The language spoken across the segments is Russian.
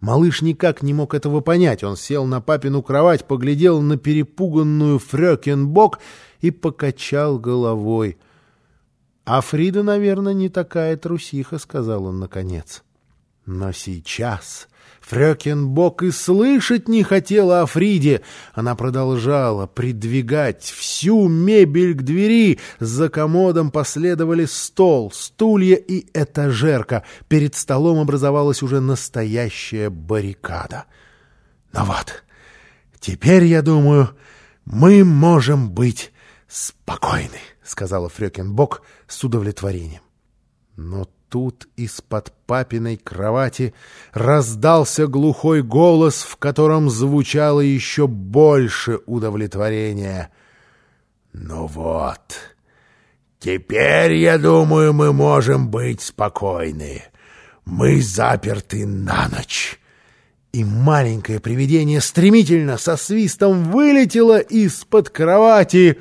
Малыш никак не мог этого понять. Он сел на папину кровать, поглядел на перепуганную Фрёкинбок и покачал головой. — А Фрида, наверное, не такая трусиха, — сказал он наконец. Но сейчас Фрёкинбок и слышать не хотела о Фриде. Она продолжала придвигать всю мебель к двери. За комодом последовали стол, стулья и этажерка. Перед столом образовалась уже настоящая баррикада. Ну вот, теперь, я думаю, мы можем быть спокойны, — сказала Фрёкинбок с удовлетворением. Но тут из-под папиной кровати раздался глухой голос, в котором звучало еще больше удовлетворения. «Ну вот, теперь, я думаю, мы можем быть спокойны. Мы заперты на ночь». И маленькое привидение стремительно со свистом вылетело из-под кровати.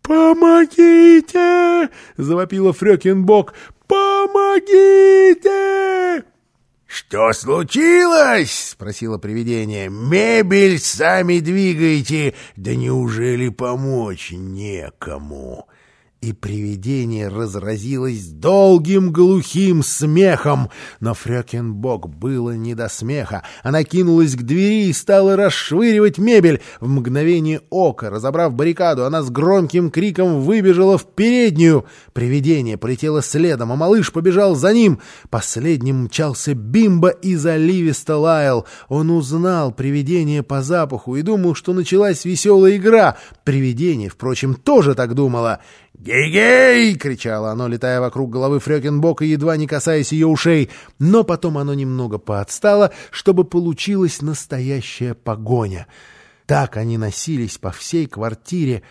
«Помогите!» — завопила Фрёкинбок. «Помогите!» «Что случилось?» — спросило привидение. «Мебель сами двигаете, да неужели помочь некому?» И привидение разразилось долгим глухим смехом. Но Фрёкинбок было не до смеха. Она кинулась к двери и стала расшвыривать мебель. В мгновение ока, разобрав баррикаду, она с громким криком выбежала в переднюю. Привидение полетело следом, а малыш побежал за ним. Последним мчался Бимба и заливисто лаял. Он узнал привидение по запаху и думал, что началась веселая игра. Привидение, впрочем, тоже так думало. «Гей-гей!» — кричало оно, летая вокруг головы Фрёкинбока, едва не касаясь ее ушей. Но потом оно немного поотстало, чтобы получилась настоящая погоня. Так они носились по всей квартире.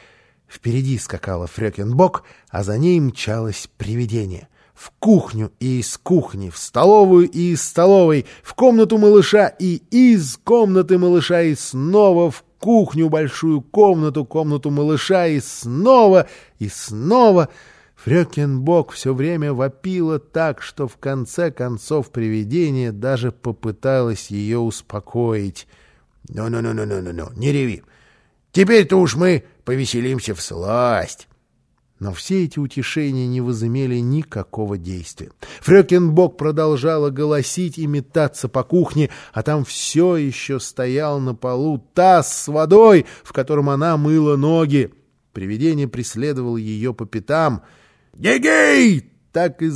Впереди скакала Фрёкинбок, а за ней мчалось привидение. В кухню и из кухни, в столовую и из столовой, в комнату малыша и из комнаты малыша и снова в кухню, большую комнату, комнату малыша и снова, и снова... Фрёкинбок все время вопила так, что в конце концов привидение даже попыталось ее успокоить. «Ну-ну-ну-ну-ну-ну, не реви. Теперь-то уж мы повеселимся в сласть». Но все эти утешения не возымели никакого действия. Фрёкинбок продолжала голосить и метаться по кухне, а там все еще стоял на полу таз с водой, в котором она мыла ноги. Привидение преследовало ее по пятам. «Гей-гей!» так и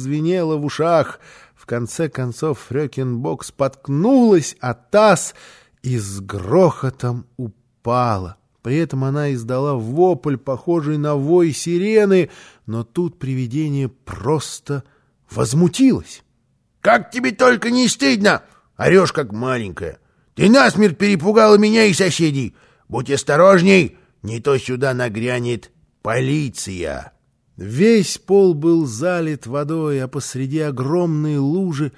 в ушах. В конце концов Фрёкинбок споткнулась, а таз и с грохотом упала. При этом она издала вопль, похожий на вой сирены, но тут привидение просто возмутилось. — Как тебе только не стыдно! Орешь, как маленькая. Ты насмерть перепугала меня и соседей. Будь осторожней, не то сюда нагрянет полиция. Весь пол был залит водой, а посреди огромной лужи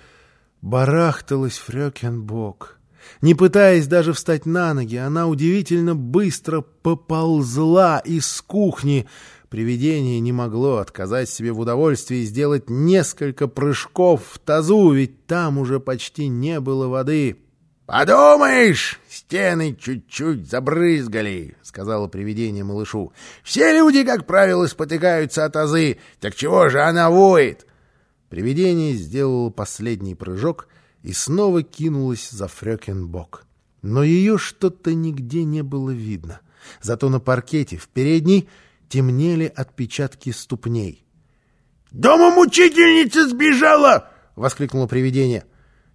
барахталась Фрёкенбок. Не пытаясь даже встать на ноги, она удивительно быстро поползла из кухни. Привидение не могло отказать себе в удовольствии сделать несколько прыжков в тазу, ведь там уже почти не было воды. «Подумаешь, стены чуть-чуть забрызгали», — сказала привидение малышу. «Все люди, как правило, спотыкаются от тазы. Так чего же она воет?» Привидение сделало последний прыжок — и снова кинулась за Фрёкинбок. Но ее что-то нигде не было видно. Зато на паркете в передней темнели отпечатки ступней. «Дома мучительница сбежала!» — воскликнуло привидение.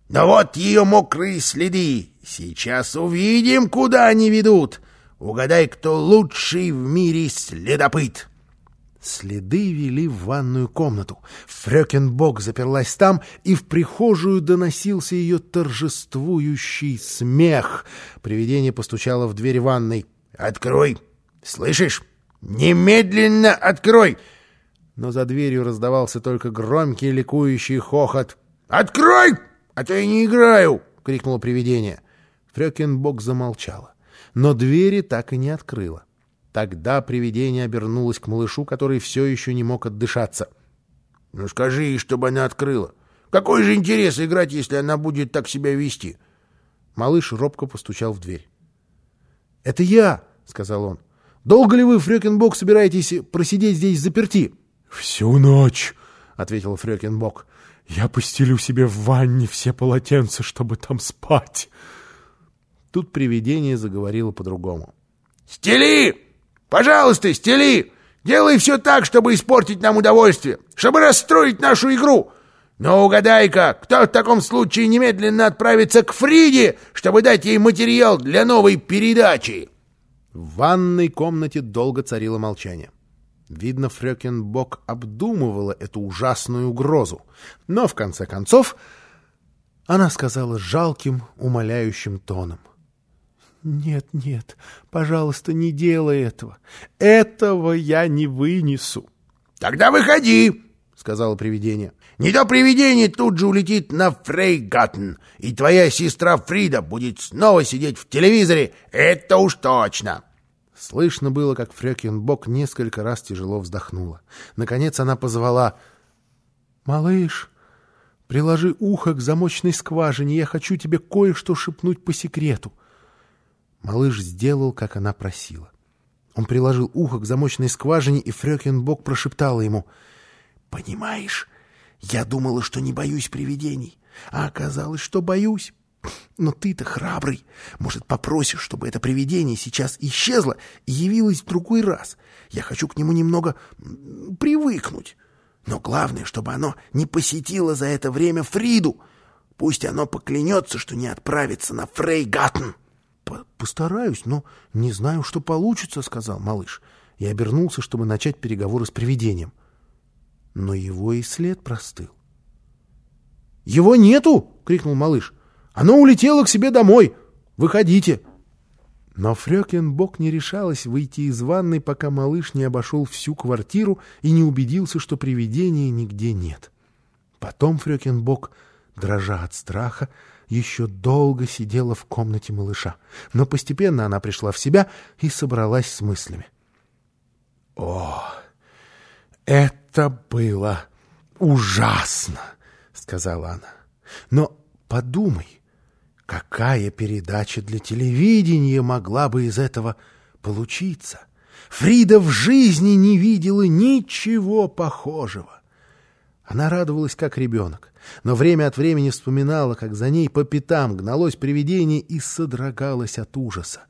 «Но вот ее мокрые следы. Сейчас увидим, куда они ведут. Угадай, кто лучший в мире следопыт!» Следы вели в ванную комнату. Фрёкинбок заперлась там, и в прихожую доносился ее торжествующий смех. Привидение постучало в дверь ванной. «Открой! Слышишь? Немедленно открой!» Но за дверью раздавался только громкий ликующий хохот. «Открой! А то я не играю!» — крикнуло привидение. Фрёкинбок замолчала, но двери так и не открыла. Тогда привидение обернулось к малышу, который все еще не мог отдышаться. — Ну скажи ей, чтобы она открыла. Какой же интерес играть, если она будет так себя вести? Малыш робко постучал в дверь. «Это я!» — сказал он. «Долго ли вы, Фрёкинбок, собираетесь просидеть здесь заперти?» «Всю ночь!» — ответил Фрёкинбок. «Я постелю себе в ванне все полотенца, чтобы там спать!» Тут привидение заговорило по-другому. «Стели! Пожалуйста, стели! Делай все так, чтобы испортить нам удовольствие, чтобы расстроить нашу игру. Но угадай-ка, кто в таком случае немедленно отправится к Фриде, чтобы дать ей материал для новой передачи?» В ванной комнате долго царило молчание. Видно, Фрёкинбок обдумывала эту ужасную угрозу. Но, в конце концов, она сказала жалким, умоляющим тоном. «Нет, нет, пожалуйста, не делай этого. Этого я не вынесу». «Тогда выходи», — сказала привидение. «Не то привидение тут же улетит на Фрейгаттен, и твоя сестра Фрида будет снова сидеть в телевизоре, это уж точно». Слышно было, как Фрёкинбок несколько раз тяжело вздохнула. Наконец она позвала «Малыш, приложи ухо к замочной скважине, я хочу тебе кое-что шепнуть по секрету». Малыш сделал, как она просила. Он приложил ухо к замочной скважине, и Фрёкинбок прошептала ему. «Понимаешь, я думала, что не боюсь привидений, а оказалось, что боюсь. Но ты-то храбрый. Может, попросишь, чтобы это привидение сейчас исчезло и явилось в другой раз. Я хочу к нему немного привыкнуть. Но главное, чтобы оно не посетило за это время Фриду. Пусть оно поклянется, что не отправится на Фрейгаттен». «Постараюсь, но не знаю, что получится», — сказал малыш. И обернулся, чтобы начать переговоры с привидением. Но его и след простыл. «Его нету!» — крикнул малыш. «Оно улетело к себе домой! Выходите!» Но Фрёкинбок не решалась выйти из ванной, пока малыш не обошел всю квартиру и не убедился, что привидения нигде нет. Потом Фрёкинбок, дрожа от страха, еще долго сидела в комнате малыша, но постепенно она пришла в себя и собралась с мыслями. «О, это было ужасно!» — сказала она. «Но подумай, какая передача для телевидения могла бы из этого получиться? Фрида в жизни не видела ничего похожего. Она радовалась, как ребенок, но время от времени вспоминала, как за ней по пятам гналось привидение и содрогалась от ужаса.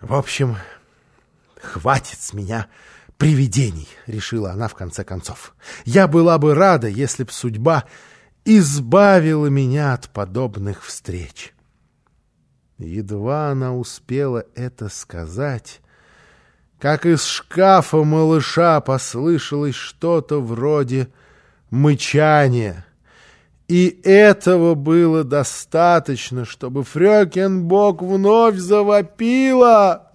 «В общем, хватит с меня привидений», — решила она в конце концов. «Я была бы рада, если б судьба избавила меня от подобных встреч». Едва она успела это сказать как из шкафа малыша послышалось что-то вроде мычание. И этого было достаточно, чтобы Фрёкинбок вновь завопила.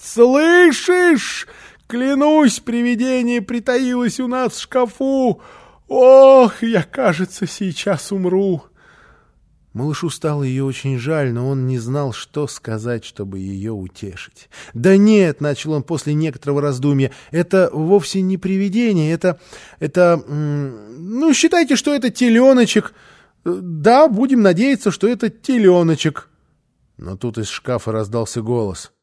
«Слышишь? Клянусь, привидение притаилось у нас в шкафу! Ох, я, кажется, сейчас умру!» Малышу стало ее очень жаль, но он не знал, что сказать, чтобы ее утешить. «Да нет», — начал он после некоторого раздумья, — «это вовсе не привидение, это... это... ну, считайте, что это теленочек. Да, будем надеяться, что это теленочек». Но тут из шкафа раздался голос.